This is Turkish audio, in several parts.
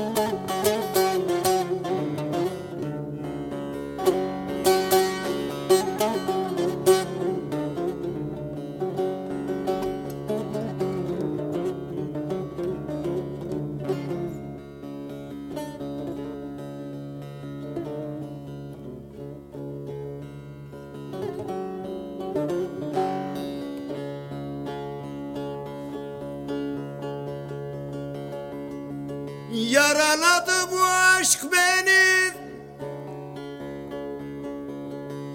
Mama. Aşk beni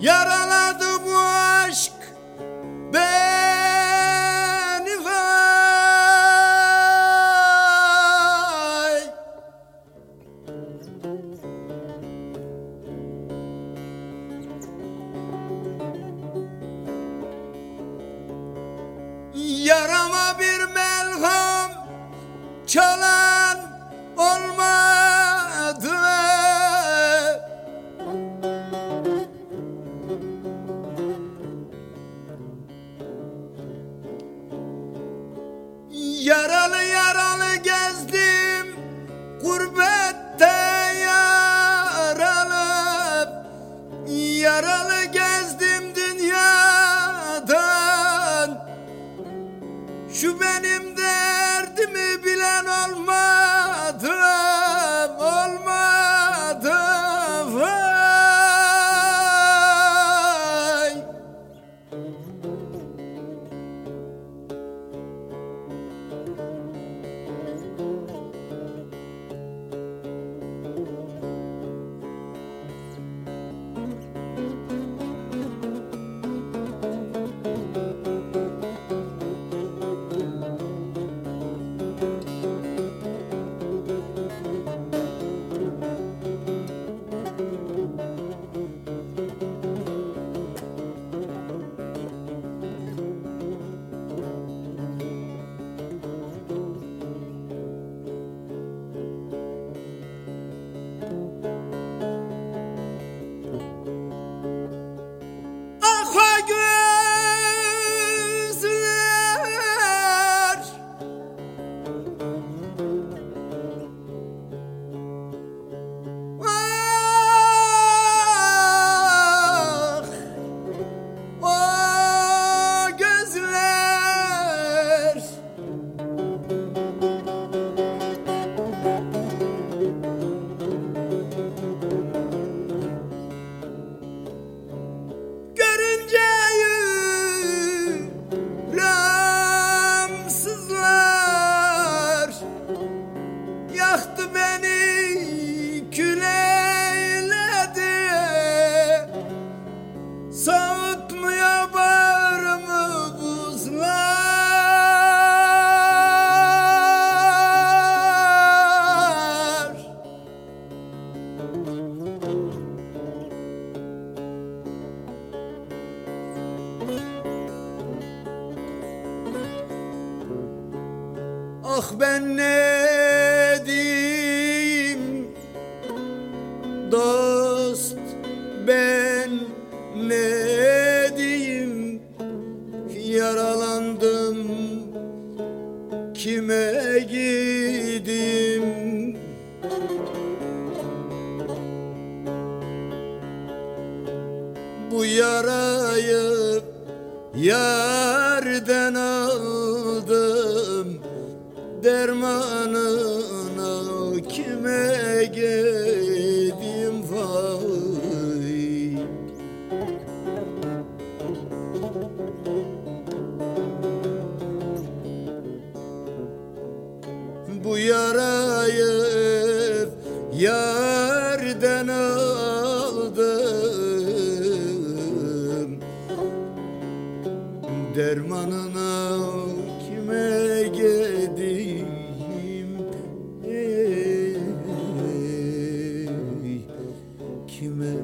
Yaraladı benim derdimi bilen olmadı Olmadı vay Ah ben ne diyeyim? Dost ben ne diyeyim? Yaralandım kime gidim bu yarayı yerden aldım dermanını kime gideyim vay? Bu yarayı yerden aldım. Dermanına human.